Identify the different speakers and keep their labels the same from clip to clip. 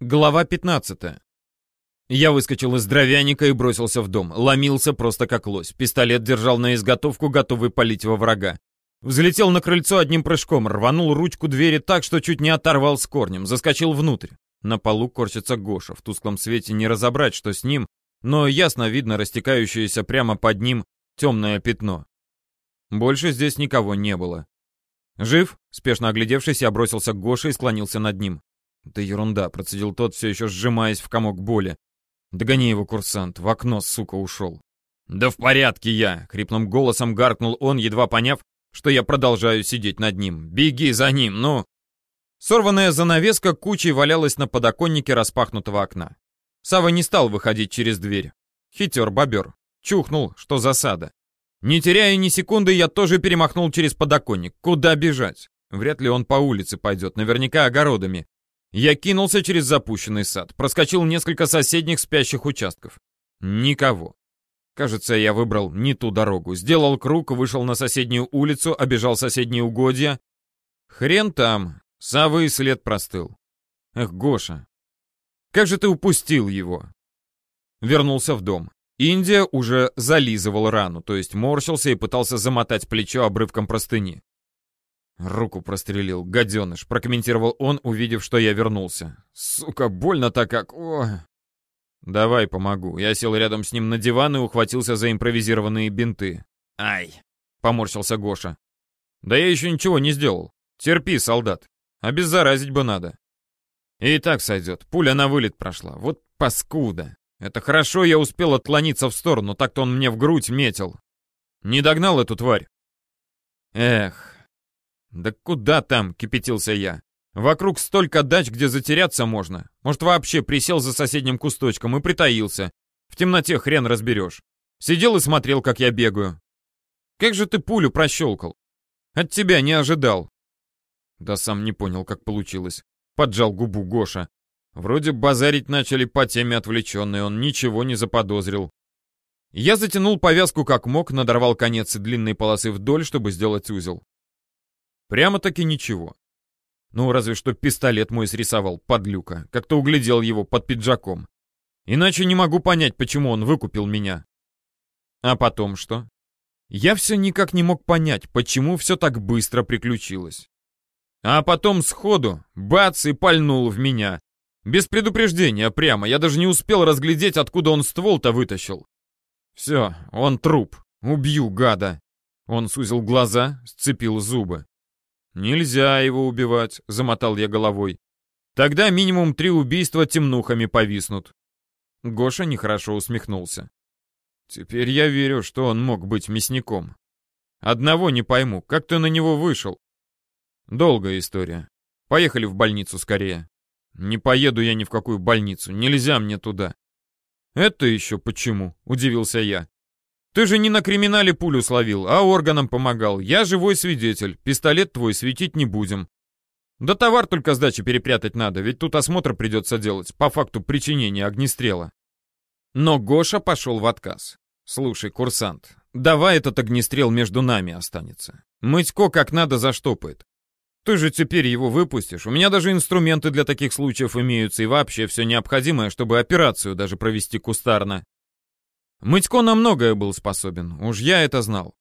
Speaker 1: Глава 15. Я выскочил из дровяника и бросился в дом. Ломился просто как лось. Пистолет держал на изготовку, готовый палить во врага. Взлетел на крыльцо одним прыжком, рванул ручку двери так, что чуть не оторвал с корнем, заскочил внутрь. На полу корчится Гоша. В тусклом свете не разобрать, что с ним, но ясно видно растекающееся прямо под ним темное пятно. Больше здесь никого не было. «Жив?» Спешно оглядевшись, я бросился к Гоше и склонился над ним. «Да ерунда», — процедил тот, все еще сжимаясь в комок боли. «Догони его, курсант, в окно, сука, ушел». «Да в порядке я!» — хриплым голосом гаркнул он, едва поняв, что я продолжаю сидеть над ним. «Беги за ним, ну!» Сорванная занавеска кучей валялась на подоконнике распахнутого окна. Сава не стал выходить через дверь. Хитер бобер. Чухнул, что засада. Не теряя ни секунды, я тоже перемахнул через подоконник. Куда бежать? Вряд ли он по улице пойдет, наверняка огородами. Я кинулся через запущенный сад, проскочил несколько соседних спящих участков. Никого. Кажется, я выбрал не ту дорогу. Сделал круг, вышел на соседнюю улицу, обежал соседние угодья. Хрен там. Савы след простыл. Эх, Гоша. Как же ты упустил его? Вернулся в дом. Индия уже зализывал рану, то есть морщился и пытался замотать плечо обрывком простыни. Руку прострелил, гаденыш, прокомментировал он, увидев, что я вернулся. Сука, больно-то как... О. Давай помогу. Я сел рядом с ним на диван и ухватился за импровизированные бинты. Ай, поморщился Гоша. Да я еще ничего не сделал. Терпи, солдат. Обеззаразить бы надо. И так сойдет. Пуля на вылет прошла. Вот паскуда. Это хорошо, я успел отклониться в сторону, так-то он мне в грудь метил. Не догнал эту тварь. Эх, «Да куда там?» — кипятился я. «Вокруг столько дач, где затеряться можно. Может, вообще присел за соседним кусточком и притаился. В темноте хрен разберешь. Сидел и смотрел, как я бегаю. Как же ты пулю прощелкал? От тебя не ожидал». Да сам не понял, как получилось. Поджал губу Гоша. Вроде базарить начали по теме отвлеченной, он ничего не заподозрил. Я затянул повязку как мог, надорвал конец длинной полосы вдоль, чтобы сделать узел. Прямо-таки ничего. Ну, разве что пистолет мой срисовал, подлюка. Как-то углядел его под пиджаком. Иначе не могу понять, почему он выкупил меня. А потом что? Я все никак не мог понять, почему все так быстро приключилось. А потом сходу, бац, и пальнул в меня. Без предупреждения прямо, я даже не успел разглядеть, откуда он ствол-то вытащил. Все, он труп. Убью, гада. Он сузил глаза, сцепил зубы. «Нельзя его убивать», — замотал я головой. «Тогда минимум три убийства темнухами повиснут». Гоша нехорошо усмехнулся. «Теперь я верю, что он мог быть мясником. Одного не пойму, как ты на него вышел?» «Долгая история. Поехали в больницу скорее». «Не поеду я ни в какую больницу, нельзя мне туда». «Это еще почему?» — удивился я. Ты же не на криминале пулю словил, а органам помогал. Я живой свидетель. Пистолет твой светить не будем. Да товар только сдачи перепрятать надо, ведь тут осмотр придется делать, по факту причинения огнестрела. Но Гоша пошел в отказ. Слушай, курсант, давай этот огнестрел между нами останется. Мытько как надо заштопает. Ты же теперь его выпустишь. У меня даже инструменты для таких случаев имеются и вообще все необходимое, чтобы операцию даже провести кустарно. Мытько на многое был способен, уж я это знал.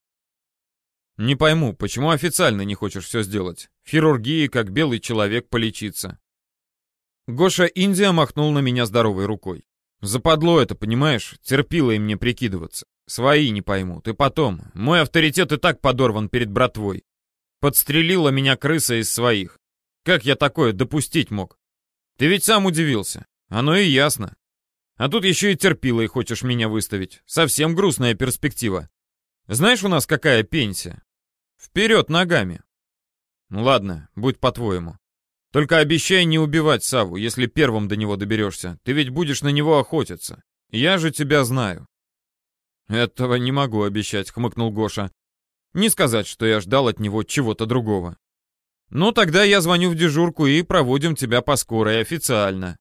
Speaker 1: Не пойму, почему официально не хочешь все сделать? В хирургии, как белый человек, полечиться. Гоша Индия махнул на меня здоровой рукой. Западло это, понимаешь? Терпило им мне прикидываться. Свои не поймут. И потом, мой авторитет и так подорван перед братвой. Подстрелила меня крыса из своих. Как я такое допустить мог? Ты ведь сам удивился. Оно и ясно. А тут еще и терпилой хочешь меня выставить. Совсем грустная перспектива. Знаешь у нас какая пенсия? Вперед ногами. Ну ладно, будь по-твоему. Только обещай не убивать Саву, если первым до него доберешься. Ты ведь будешь на него охотиться. Я же тебя знаю. Этого не могу обещать, хмыкнул Гоша. Не сказать, что я ждал от него чего-то другого. Ну, тогда я звоню в дежурку и проводим тебя по скорой официально.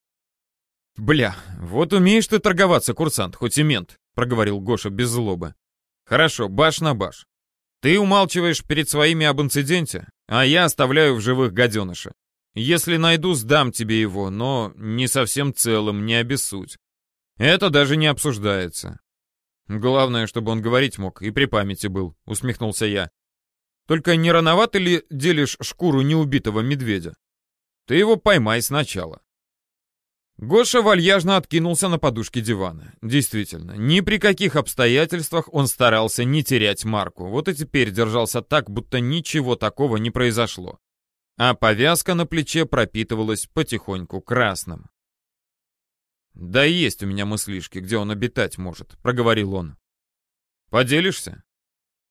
Speaker 1: «Бля, вот умеешь ты торговаться, курсант, хоть и мент», — проговорил Гоша без злобы. «Хорошо, баш на баш. Ты умалчиваешь перед своими об инциденте, а я оставляю в живых гаденыша. Если найду, сдам тебе его, но не совсем целым, не обессудь. Это даже не обсуждается. Главное, чтобы он говорить мог и при памяти был, усмехнулся я. Только не рановато ли делишь шкуру неубитого медведя? Ты его поймай сначала. Гоша вальяжно откинулся на подушке дивана. Действительно, ни при каких обстоятельствах он старался не терять марку. Вот и теперь держался так, будто ничего такого не произошло. А повязка на плече пропитывалась потихоньку красным. «Да есть у меня мыслишки, где он обитать может», — проговорил он. «Поделишься?»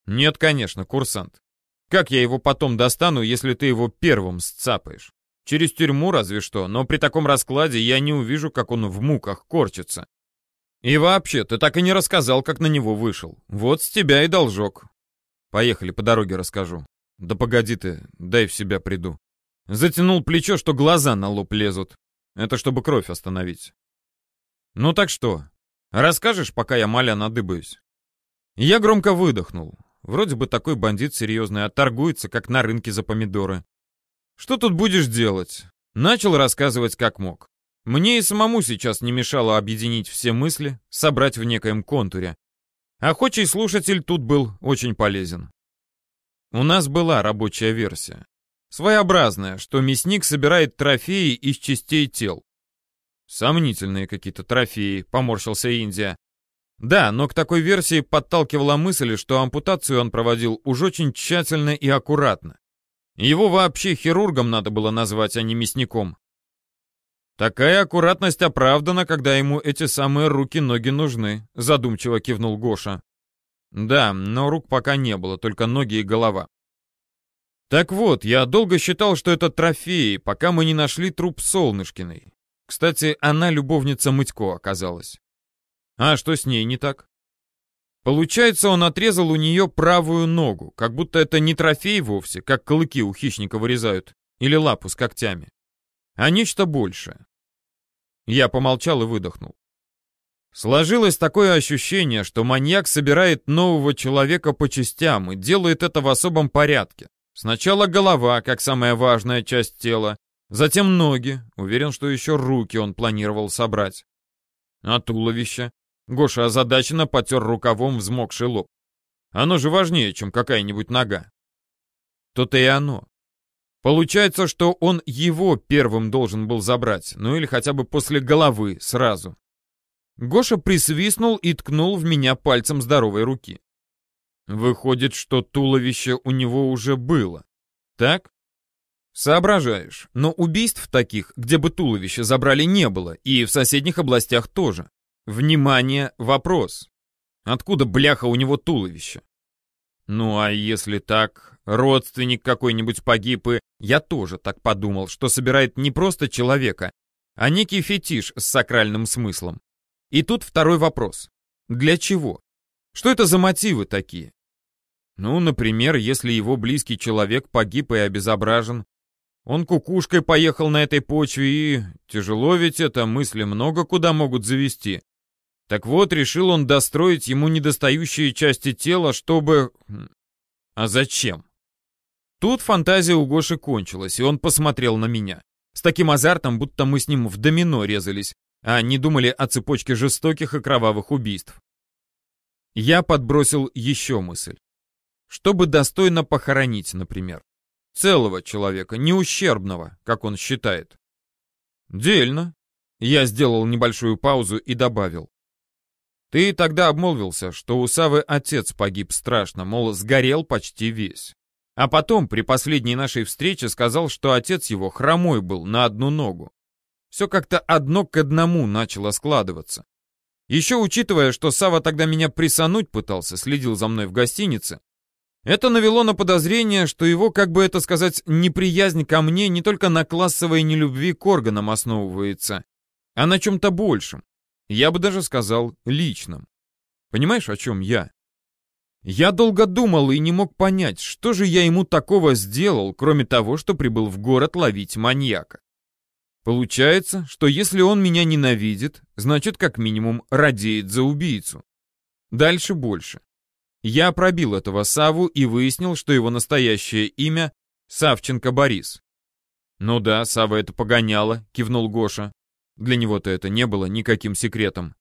Speaker 1: «Нет, конечно, курсант. Как я его потом достану, если ты его первым сцапаешь? Через тюрьму разве что, но при таком раскладе я не увижу, как он в муках корчится. И вообще, ты так и не рассказал, как на него вышел. Вот с тебя и должок. Поехали, по дороге расскажу. Да погоди ты, дай в себя приду. Затянул плечо, что глаза на лоб лезут. Это чтобы кровь остановить. Ну так что, расскажешь, пока я маля надыбаюсь? Я громко выдохнул. Вроде бы такой бандит серьезный, а торгуется, как на рынке за помидоры. Что тут будешь делать? Начал рассказывать как мог. Мне и самому сейчас не мешало объединить все мысли, собрать в некоем контуре. Охочий слушатель тут был очень полезен. У нас была рабочая версия. Своеобразная, что мясник собирает трофеи из частей тел. Сомнительные какие-то трофеи, поморщился Индия. Да, но к такой версии подталкивала мысль, что ампутацию он проводил уж очень тщательно и аккуратно. Его вообще хирургом надо было назвать, а не мясником. Такая аккуратность оправдана, когда ему эти самые руки-ноги нужны, задумчиво кивнул Гоша. Да, но рук пока не было, только ноги и голова. Так вот, я долго считал, что это трофеи, пока мы не нашли труп Солнышкиной. Кстати, она любовница Мытько оказалась. А что с ней не так? Получается, он отрезал у нее правую ногу, как будто это не трофей вовсе, как клыки у хищника вырезают, или лапу с когтями, а нечто большее. Я помолчал и выдохнул. Сложилось такое ощущение, что маньяк собирает нового человека по частям и делает это в особом порядке. Сначала голова, как самая важная часть тела, затем ноги, уверен, что еще руки он планировал собрать. А туловище? Гоша озадаченно потер рукавом взмокший лоб. Оно же важнее, чем какая-нибудь нога. То-то и оно. Получается, что он его первым должен был забрать, ну или хотя бы после головы, сразу. Гоша присвистнул и ткнул в меня пальцем здоровой руки. Выходит, что туловище у него уже было. Так? Соображаешь, но убийств таких, где бы туловище забрали, не было, и в соседних областях тоже. Внимание, вопрос. Откуда бляха у него туловище? Ну а если так, родственник какой-нибудь погиб и... Я тоже так подумал, что собирает не просто человека, а некий фетиш с сакральным смыслом. И тут второй вопрос. Для чего? Что это за мотивы такие? Ну, например, если его близкий человек погиб и обезображен, он кукушкой поехал на этой почве и... Тяжело ведь это, мысли много куда могут завести. Так вот, решил он достроить ему недостающие части тела, чтобы... А зачем? Тут фантазия у Гоши кончилась, и он посмотрел на меня. С таким азартом, будто мы с ним в домино резались, а не думали о цепочке жестоких и кровавых убийств. Я подбросил еще мысль. Чтобы достойно похоронить, например. Целого человека, не ущербного, как он считает. Дельно. Я сделал небольшую паузу и добавил. Ты тогда обмолвился, что у Савы отец погиб страшно, мол, сгорел почти весь. А потом, при последней нашей встрече, сказал, что отец его хромой был на одну ногу. Все как-то одно к одному начало складываться. Еще учитывая, что Сава тогда меня присануть пытался, следил за мной в гостинице, это навело на подозрение, что его, как бы это сказать, неприязнь ко мне не только на классовой нелюбви к органам основывается, а на чем-то большем. Я бы даже сказал личным. Понимаешь, о чем я? Я долго думал и не мог понять, что же я ему такого сделал, кроме того, что прибыл в город ловить маньяка. Получается, что если он меня ненавидит, значит, как минимум, радеет за убийцу. Дальше больше. Я пробил этого Саву и выяснил, что его настоящее имя — Савченко Борис. «Ну да, Сава это погоняло», — кивнул Гоша. Для него-то это не было никаким секретом.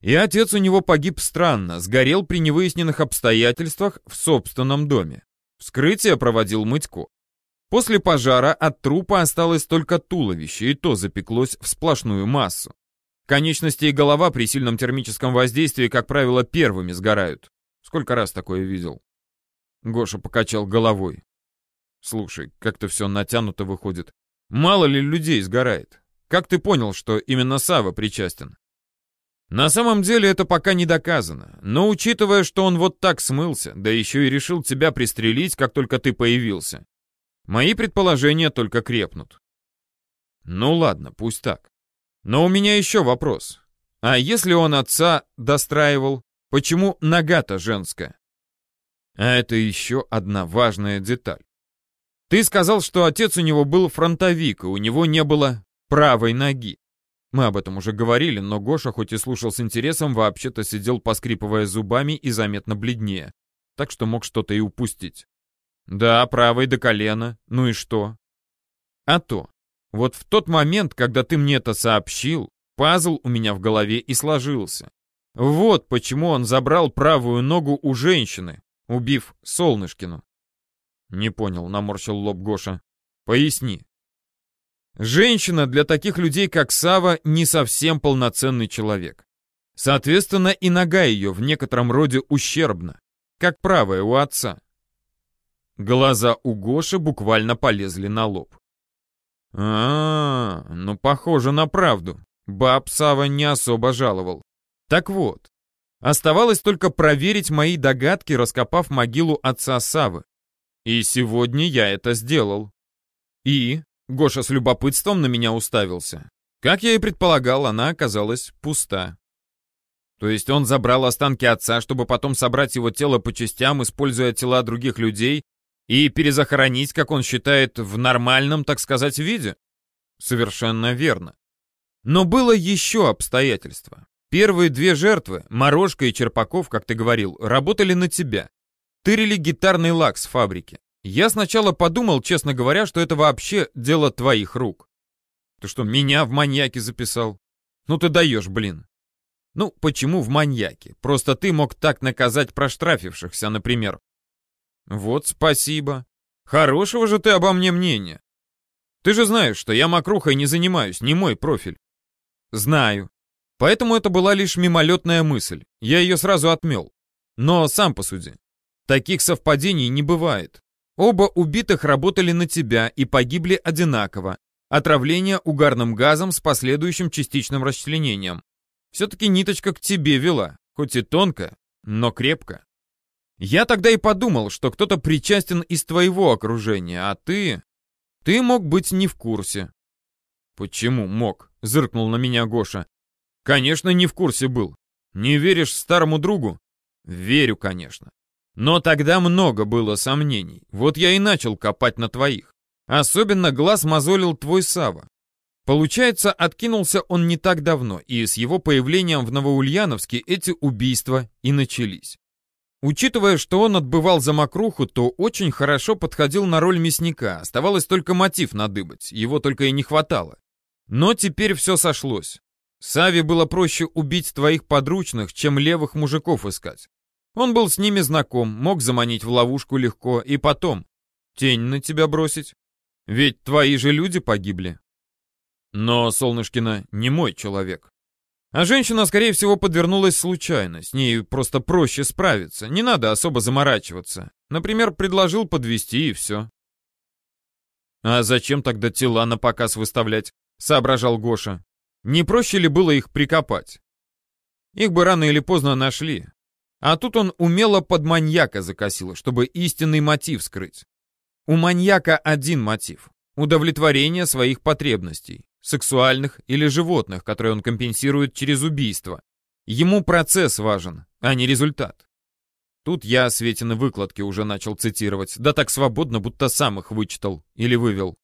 Speaker 1: И отец у него погиб странно, сгорел при невыясненных обстоятельствах в собственном доме. Вскрытие проводил Мытько. После пожара от трупа осталось только туловище, и то запеклось в сплошную массу. Конечности и голова при сильном термическом воздействии, как правило, первыми сгорают. Сколько раз такое видел? Гоша покачал головой. Слушай, как-то все натянуто выходит. Мало ли людей сгорает. Как ты понял, что именно Сава причастен? На самом деле это пока не доказано, но учитывая, что он вот так смылся, да еще и решил тебя пристрелить, как только ты появился, мои предположения только крепнут. Ну ладно, пусть так. Но у меня еще вопрос. А если он отца достраивал, почему нога-то женская? А это еще одна важная деталь. Ты сказал, что отец у него был фронтовик, и у него не было правой ноги. Мы об этом уже говорили, но Гоша, хоть и слушал с интересом, вообще-то сидел, поскрипывая зубами и заметно бледнее, так что мог что-то и упустить. Да, правой до колена, ну и что? А то, вот в тот момент, когда ты мне это сообщил, пазл у меня в голове и сложился. Вот почему он забрал правую ногу у женщины, убив Солнышкину. Не понял, наморщил лоб Гоша. Поясни. Женщина для таких людей, как Сава, не совсем полноценный человек. Соответственно, и нога ее в некотором роде ущербна, как правая у отца. Глаза у Гоши буквально полезли на лоб. А, -а, -а ну похоже на правду. Баб Сава не особо жаловал. Так вот, оставалось только проверить мои догадки, раскопав могилу отца Савы. И сегодня я это сделал. И Гоша с любопытством на меня уставился. Как я и предполагал, она оказалась пуста. То есть он забрал останки отца, чтобы потом собрать его тело по частям, используя тела других людей, и перезахоронить, как он считает, в нормальном, так сказать, виде? Совершенно верно. Но было еще обстоятельство. Первые две жертвы, Морошка и Черпаков, как ты говорил, работали на тебя. Тырили гитарный лак с фабрики. Я сначала подумал, честно говоря, что это вообще дело твоих рук. Ты что, меня в маньяке записал? Ну ты даешь, блин. Ну, почему в маньяке? Просто ты мог так наказать проштрафившихся, например. Вот спасибо. Хорошего же ты обо мне мнения. Ты же знаешь, что я мокрухой не занимаюсь, не мой профиль. Знаю. Поэтому это была лишь мимолетная мысль. Я ее сразу отмел. Но сам посуди. Таких совпадений не бывает. Оба убитых работали на тебя и погибли одинаково. Отравление угарным газом с последующим частичным расчленением. Все-таки ниточка к тебе вела, хоть и тонко, но крепко. Я тогда и подумал, что кто-то причастен из твоего окружения, а ты... Ты мог быть не в курсе. Почему мог? Зыркнул на меня Гоша. Конечно, не в курсе был. Не веришь старому другу? Верю, конечно. Но тогда много было сомнений. Вот я и начал копать на твоих. Особенно глаз мозолил твой Сава. Получается, откинулся он не так давно, и с его появлением в Новоульяновске эти убийства и начались. Учитывая, что он отбывал за мокруху, то очень хорошо подходил на роль мясника, оставалось только мотив надыбать, его только и не хватало. Но теперь все сошлось. Саве было проще убить твоих подручных, чем левых мужиков искать. Он был с ними знаком, мог заманить в ловушку легко и потом тень на тебя бросить. Ведь твои же люди погибли. Но Солнышкина не мой человек. А женщина, скорее всего, подвернулась случайно. С ней просто проще справиться. Не надо особо заморачиваться. Например, предложил подвести и все. А зачем тогда тела на показ выставлять? Соображал Гоша. Не проще ли было их прикопать? Их бы рано или поздно нашли. А тут он умело под маньяка закосил, чтобы истинный мотив скрыть. У маньяка один мотив — удовлетворение своих потребностей, сексуальных или животных, которые он компенсирует через убийство. Ему процесс важен, а не результат. Тут я Светины выкладки уже начал цитировать, да так свободно, будто сам их вычитал или вывел.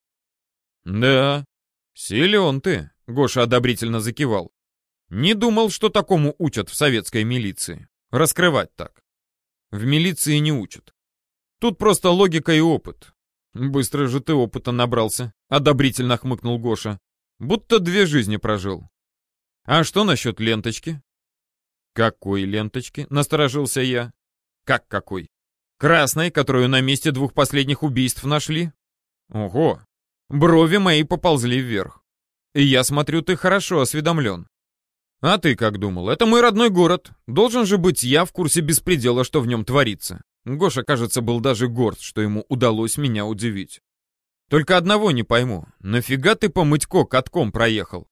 Speaker 1: «Да, силен ты», — Гоша одобрительно закивал. «Не думал, что такому учат в советской милиции». Раскрывать так. В милиции не учат. Тут просто логика и опыт. Быстро же ты опыта набрался, одобрительно хмыкнул Гоша. Будто две жизни прожил. А что насчет ленточки? Какой ленточки? Насторожился я. Как какой? Красной, которую на месте двух последних убийств нашли? Ого! Брови мои поползли вверх. И я смотрю, ты хорошо осведомлен. А ты как думал? Это мой родной город. Должен же быть я в курсе беспредела, что в нем творится. Гоша, кажется, был даже горд, что ему удалось меня удивить. Только одного не пойму. Нафига ты по Мытько катком проехал?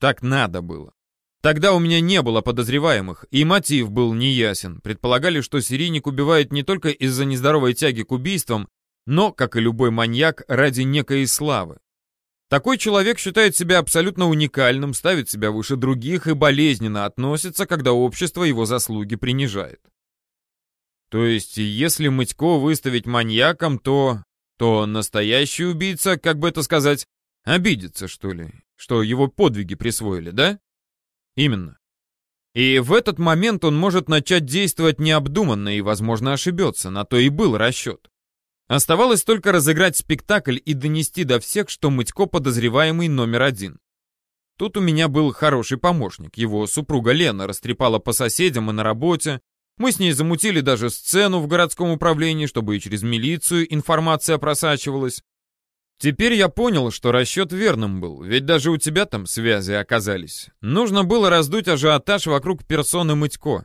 Speaker 1: Так надо было. Тогда у меня не было подозреваемых, и мотив был неясен. Предполагали, что серийник убивает не только из-за нездоровой тяги к убийствам, но, как и любой маньяк, ради некой славы. Такой человек считает себя абсолютно уникальным, ставит себя выше других и болезненно относится, когда общество его заслуги принижает. То есть, если Мытько выставить маньяком, то... то настоящий убийца, как бы это сказать, обидится, что ли, что его подвиги присвоили, да? Именно. И в этот момент он может начать действовать необдуманно и, возможно, ошибется, на то и был расчет. Оставалось только разыграть спектакль и донести до всех, что Мытько подозреваемый номер один. Тут у меня был хороший помощник, его супруга Лена растрепала по соседям и на работе, мы с ней замутили даже сцену в городском управлении, чтобы и через милицию информация просачивалась. Теперь я понял, что расчет верным был, ведь даже у тебя там связи оказались. Нужно было раздуть ажиотаж вокруг персоны Мытько.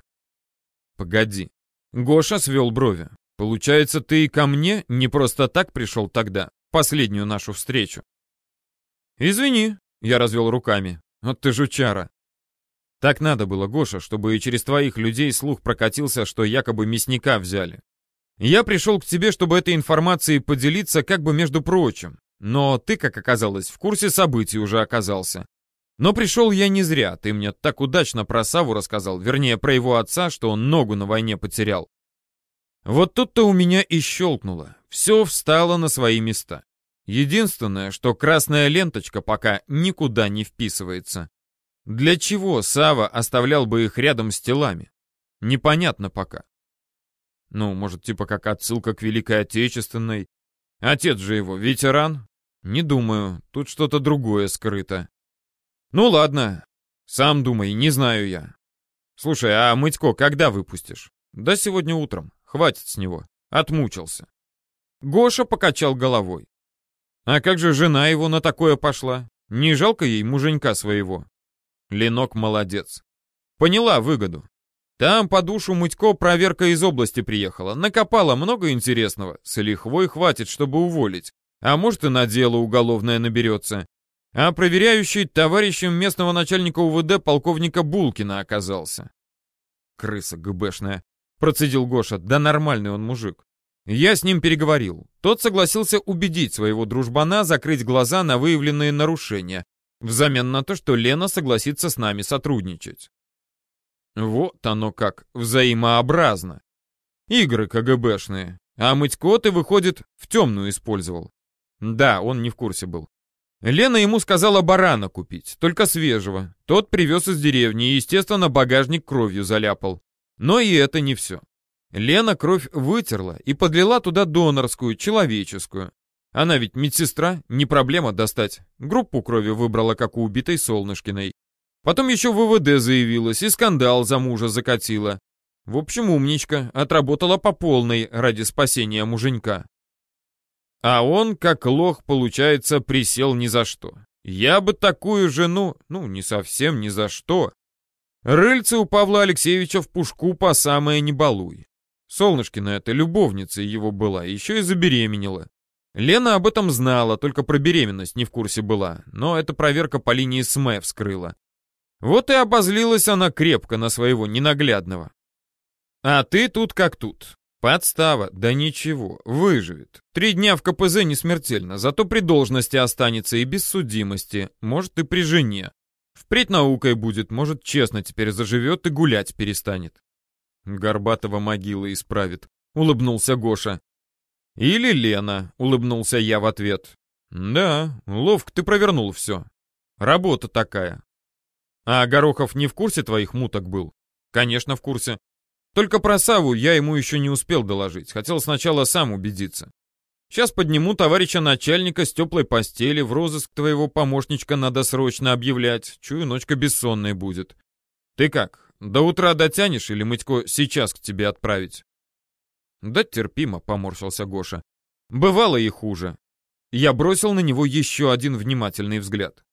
Speaker 1: Погоди. Гоша свел брови. Получается, ты и ко мне не просто так пришел тогда, последнюю нашу встречу. Извини, я развел руками. Вот ты жучара. Так надо было, Гоша, чтобы и через твоих людей слух прокатился, что якобы мясника взяли. Я пришел к тебе, чтобы этой информацией поделиться как бы между прочим. Но ты, как оказалось, в курсе событий уже оказался. Но пришел я не зря, ты мне так удачно про Саву рассказал, вернее, про его отца, что он ногу на войне потерял. Вот тут-то у меня и щелкнуло. Все встало на свои места. Единственное, что красная ленточка пока никуда не вписывается. Для чего Сава оставлял бы их рядом с телами? Непонятно пока. Ну, может, типа как отсылка к Великой Отечественной. Отец же его ветеран? Не думаю, тут что-то другое скрыто. Ну ладно, сам думай, не знаю я. Слушай, а Мытько когда выпустишь? Да сегодня утром. Хватит с него. Отмучился. Гоша покачал головой. А как же жена его на такое пошла? Не жалко ей муженька своего? Ленок молодец. Поняла выгоду. Там по душу Мытько проверка из области приехала. Накопала много интересного. С лихвой хватит, чтобы уволить. А может и на дело уголовное наберется. А проверяющий товарищем местного начальника УВД полковника Булкина оказался. Крыса ГБшная. Процедил Гоша. Да нормальный он мужик. Я с ним переговорил. Тот согласился убедить своего дружбана закрыть глаза на выявленные нарушения, взамен на то, что Лена согласится с нами сотрудничать. Вот оно как, взаимообразно. Игры КГБшные, а мытько ты, выходит, в темную использовал. Да, он не в курсе был. Лена ему сказала барана купить, только свежего. Тот привез из деревни и, естественно, багажник кровью заляпал. Но и это не все. Лена кровь вытерла и подлила туда донорскую, человеческую. Она ведь медсестра, не проблема достать. Группу крови выбрала, как у убитой Солнышкиной. Потом еще ВВД заявилась и скандал за мужа закатила. В общем, умничка, отработала по полной ради спасения муженька. А он, как лох, получается, присел ни за что. Я бы такую жену, ну, не совсем ни за что. Рыльце у Павла Алексеевича в пушку по самое не балуй. Солнышкина это любовница его была, еще и забеременела. Лена об этом знала, только про беременность не в курсе была, но эта проверка по линии СМЭ вскрыла. Вот и обозлилась она крепко на своего ненаглядного. А ты тут как тут. Подстава, да ничего, выживет. Три дня в КПЗ не смертельно, зато при должности останется и без судимости, может и при жене. Впредь наукой будет, может честно теперь заживет и гулять перестанет. Горбатова могила исправит, улыбнулся Гоша. «Или Лена», — улыбнулся я в ответ. «Да, ловко ты провернул все. Работа такая». «А Горохов не в курсе твоих муток был?» «Конечно, в курсе. Только про Саву я ему еще не успел доложить. Хотел сначала сам убедиться. Сейчас подниму товарища начальника с теплой постели, в розыск твоего помощничка надо срочно объявлять. Чую, ночка бессонная будет. Ты как, до утра дотянешь или Мытько сейчас к тебе отправить?» «Да терпимо», — поморщился Гоша. «Бывало и хуже». Я бросил на него еще один внимательный взгляд.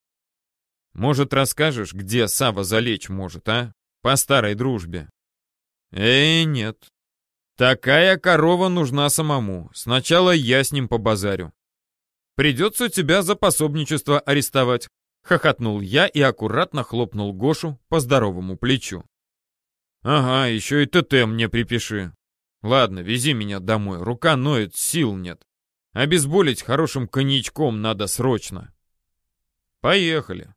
Speaker 1: «Может, расскажешь, где Сава залечь может, а? По старой дружбе». «Эй, нет. Такая корова нужна самому. Сначала я с ним побазарю». «Придется тебя за пособничество арестовать», — хохотнул я и аккуратно хлопнул Гошу по здоровому плечу. «Ага, еще и ТТ мне припиши. Ладно, вези меня домой, рука ноет, сил нет. Обезболить хорошим коньячком надо срочно». «Поехали».